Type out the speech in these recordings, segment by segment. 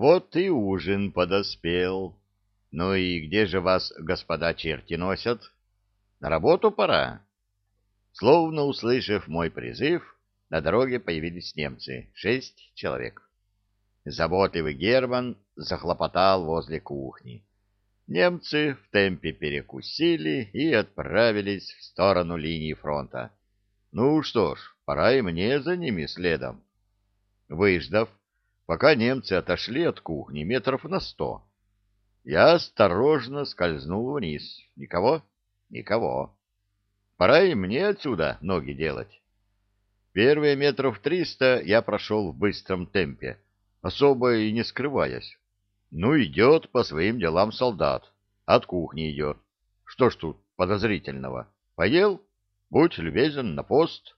Вот и ужин подоспел. Ну и где же вас, господа черти, носят? На работу пора. Словно услышав мой призыв, на дороге появились немцы, шесть человек. Заботливый Герман захлопотал возле кухни. Немцы в темпе перекусили и отправились в сторону линии фронта. Ну что ж, пора и мне за ними следом. Выждав, пока немцы отошли от кухни метров на сто, я осторожно скользнул вниз. Никого? Никого. Пора и мне отсюда ноги делать. Первые метров триста я прошел в быстром темпе, особо и не скрываясь. Ну, идет по своим делам солдат. От кухни идет. Что ж тут подозрительного? Поел? Будь любезен на пост.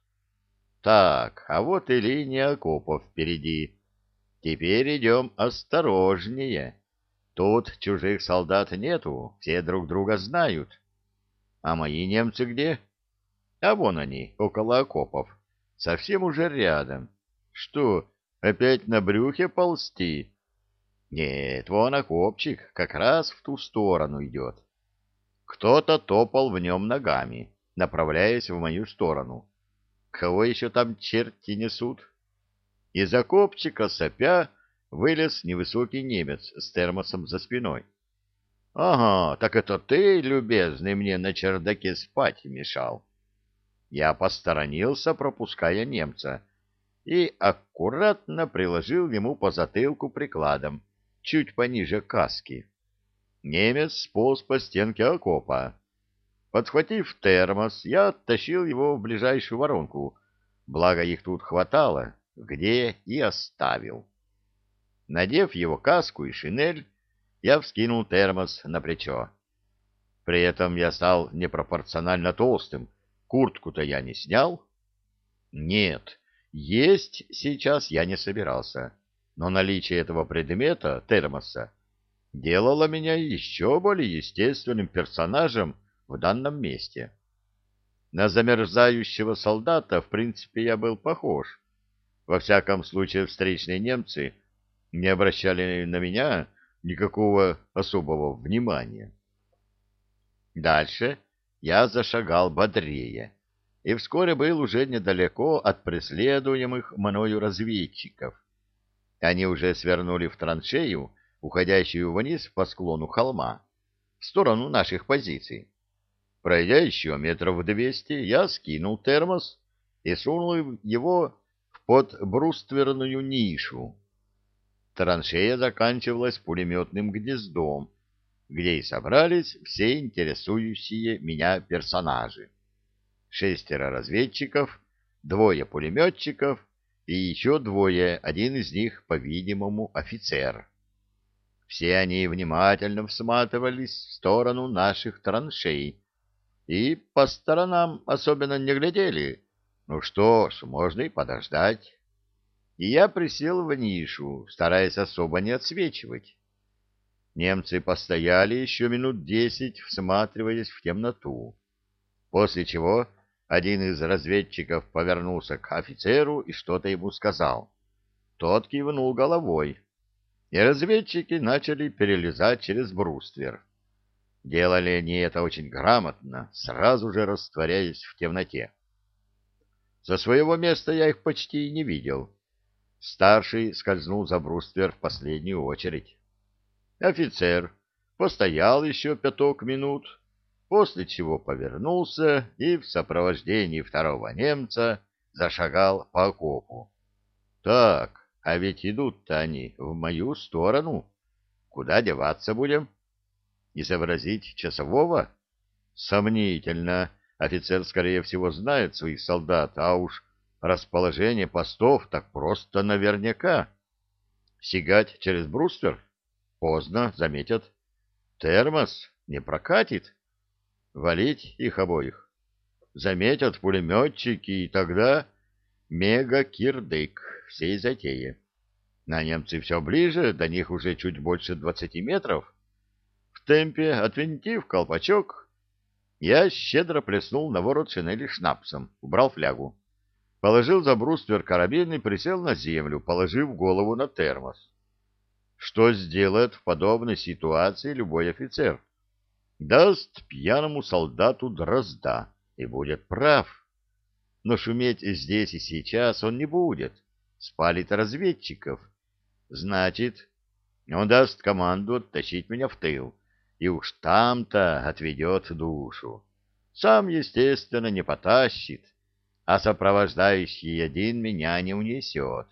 Так, а вот и линия окопов впереди. Теперь идем осторожнее. Тут чужих солдат нету, все друг друга знают. А мои немцы где? А вон они, около окопов. Совсем уже рядом. Что, опять на брюхе ползти? Нет, вон окопчик как раз в ту сторону идет. Кто-то топал в нем ногами, направляясь в мою сторону. Кого еще там черти несут? Из окопчика сопя вылез невысокий немец с термосом за спиной. — Ага, так это ты, любезный, мне на чердаке спать мешал. Я посторонился, пропуская немца, и аккуратно приложил ему по затылку прикладом чуть пониже каски. Немец сполз по стенке окопа. Подхватив термос, я оттащил его в ближайшую воронку, благо их тут хватало, где и оставил. Надев его каску и шинель, я вскинул термос на плечо. При этом я стал непропорционально толстым, куртку-то я не снял. Нет, есть сейчас я не собирался но наличие этого предмета, термоса, делало меня еще более естественным персонажем в данном месте. На замерзающего солдата, в принципе, я был похож. Во всяком случае, встречные немцы не обращали на меня никакого особого внимания. Дальше я зашагал бодрее и вскоре был уже недалеко от преследуемых мною разведчиков. Они уже свернули в траншею, уходящую вниз по склону холма, в сторону наших позиций. Пройдя еще метров двести, я скинул термос и сунул его в подбрустверную нишу. Траншея заканчивалась пулеметным гнездом, где и собрались все интересующие меня персонажи. Шестеро разведчиков, двое пулеметчиков и еще двое, один из них, по-видимому, офицер. Все они внимательно всматривались в сторону наших траншей и по сторонам особенно не глядели. Ну что ж, можно и подождать. И я присел в нишу, стараясь особо не отсвечивать. Немцы постояли еще минут десять, всматриваясь в темноту, после чего один из разведчиков повернулся к офицеру и что-то ему сказал. Тот кивнул головой, и разведчики начали перелезать через бруствер. Делали они это очень грамотно, сразу же растворяясь в темноте. Со своего места я их почти не видел. Старший скользнул за бруствер в последнюю очередь. Офицер постоял еще пяток минут, после чего повернулся и в сопровождении второго немца зашагал по окопу. Так, а ведь идут-то они в мою сторону. Куда деваться будем? Изобразить часового? Сомнительно. Офицер, скорее всего, знает своих солдат, а уж расположение постов так просто наверняка. Сигать через бруствер? Поздно, заметят. Термос не прокатит. Валить их обоих. Заметят пулеметчики, и тогда мега-кирдык всей затеи. На немцы все ближе, до них уже чуть больше двадцати метров. В темпе, отвинтив колпачок, я щедро плеснул на ворот шинели шнапсом, убрал флягу. Положил за бруствер карабин и присел на землю, положив голову на термос. что сделает в подобной ситуации любой офицер. Даст пьяному солдату дрозда и будет прав. Но шуметь здесь и сейчас он не будет, спалит разведчиков. Значит, он даст команду оттащить меня в тыл, и уж там-то отведет душу. Сам, естественно, не потащит, а сопровождающий один меня не унесет.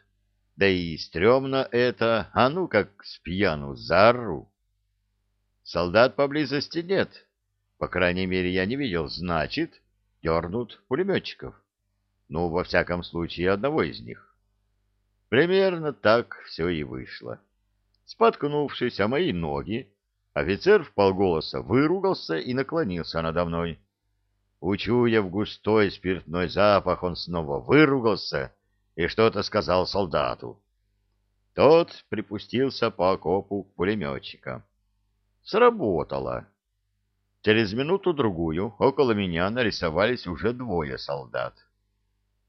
Да и стрёмно это, а ну как с пьяну зару. Солдат поблизости нет, по крайней мере, я не видел, значит, дернут пулеметчиков. Ну, во всяком случае, одного из них. Примерно так все и вышло. Споткнувшись о мои ноги, офицер в полголоса выругался и наклонился надо мной. Учуяв густой спиртной запах, он снова выругался и что-то сказал солдату. Тот припустился по окопу к пулеметчикам. Сработало. Через минуту-другую около меня нарисовались уже двое солдат.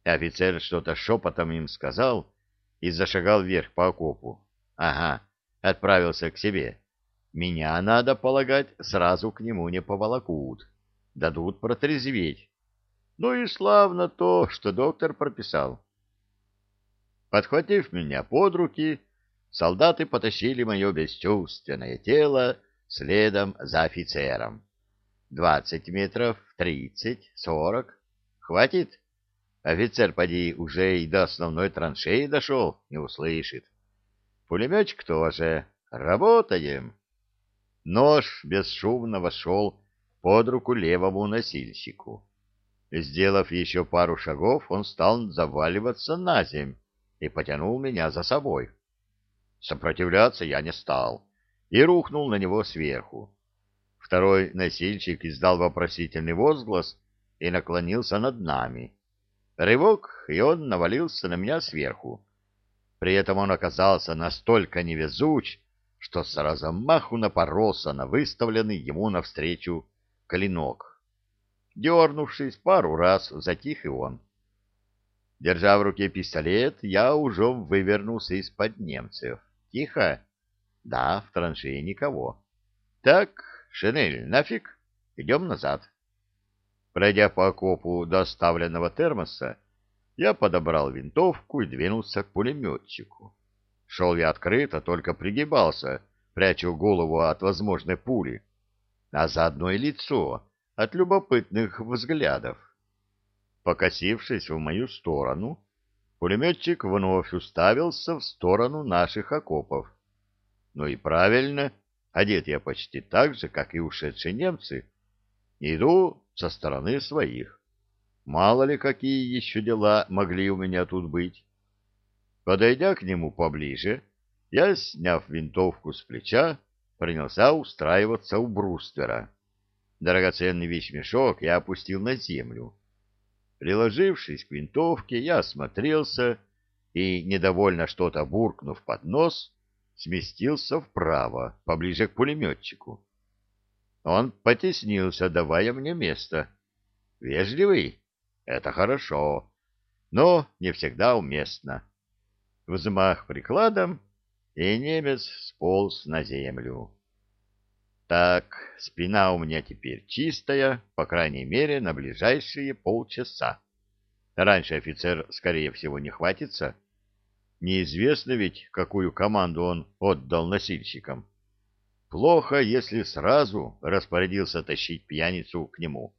Офицер что-то шепотом им сказал и зашагал вверх по окопу. Ага, отправился к себе. Меня, надо полагать, сразу к нему не поволокут дадут протрезветь. Ну и славно то, что доктор прописал. Подхватив меня под руки, солдаты потащили мое бесчувственное тело следом за офицером. Двадцать метров, тридцать, сорок. Хватит? Офицер, поди, уже и до основной траншеи дошел, не услышит. Пулеметчик тоже. Работаем. Нож бесшумно вошел под руку левому носильщику. Сделав еще пару шагов, он стал заваливаться на земь и потянул меня за собой. Сопротивляться я не стал и рухнул на него сверху. Второй носильщик издал вопросительный возглас и наклонился над нами. Рывок, и он навалился на меня сверху. При этом он оказался настолько невезуч, что с размаху напоролся на выставленный ему навстречу клинок. Дернувшись пару раз, затих и он. Держа в руке пистолет, я уже вывернулся из-под немцев. Тихо? Да, в траншее никого. Так, шинель, нафиг, идем назад. Пройдя по окопу до оставленного термоса, я подобрал винтовку и двинулся к пулеметчику. Шел я открыто, только пригибался, прячу голову от возможной пули а заодно и лицо от любопытных взглядов. Покосившись в мою сторону, пулеметчик вновь уставился в сторону наших окопов. Ну и правильно, одет я почти так же, как и ушедшие немцы. Иду со стороны своих. Мало ли, какие еще дела могли у меня тут быть. Подойдя к нему поближе, я, сняв винтовку с плеча, принялся устраиваться у бруствера. Драгоценный вещмешок я опустил на землю. Приложившись к винтовке, я осмотрелся и, недовольно что-то буркнув под нос, сместился вправо, поближе к пулеметчику. Он потеснился, давая мне место. Вежливый? Это хорошо, но не всегда уместно. Взмах прикладом, и немец сполз на землю. Так, спина у меня теперь чистая, по крайней мере, на ближайшие полчаса. Раньше офицер, скорее всего, не хватится. Неизвестно ведь, какую команду он отдал носильщикам. Плохо, если сразу распорядился тащить пьяницу к нему.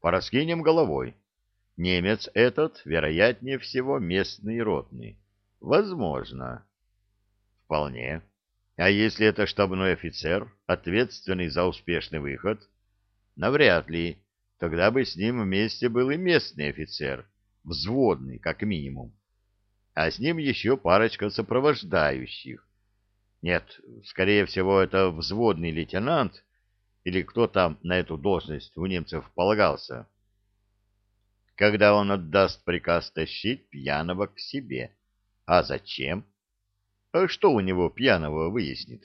Пораскинем головой. Немец этот, вероятнее всего, местный ротный. Возможно. Вполне. А если это штабной офицер, ответственный за успешный выход? Навряд ли. Тогда бы с ним вместе был и местный офицер, взводный, как минимум. А с ним еще парочка сопровождающих. Нет, скорее всего, это взводный лейтенант или кто там на эту должность у немцев полагался. Когда он отдаст приказ тащить пьяного к себе. А зачем? А что у него пьяного выяснит?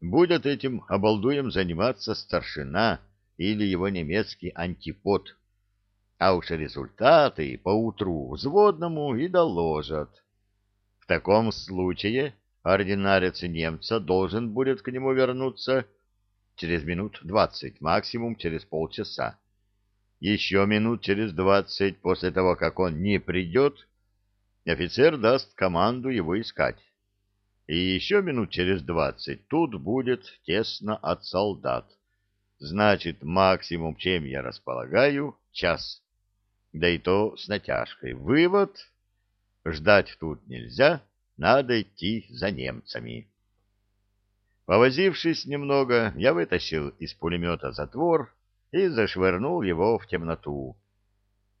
Будет этим обалдуем заниматься старшина или его немецкий антипод. А уж результаты поутру взводному и доложат. В таком случае ординарец немца должен будет к нему вернуться через минут двадцать, максимум через полчаса. Еще минут через двадцать после того, как он не придет, офицер даст команду его искать. И еще минут через двадцать тут будет тесно от солдат. Значит, максимум, чем я располагаю, час. Да и то с натяжкой. Вывод — ждать тут нельзя, надо идти за немцами. Повозившись немного, я вытащил из пулемета затвор и зашвырнул его в темноту.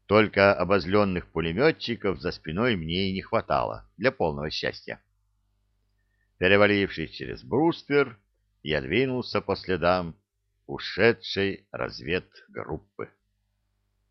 Только обозленных пулеметчиков за спиной мне и не хватало для полного счастья. Перевалившись через бруствер, я двинулся по следам ушедшей разведгруппы.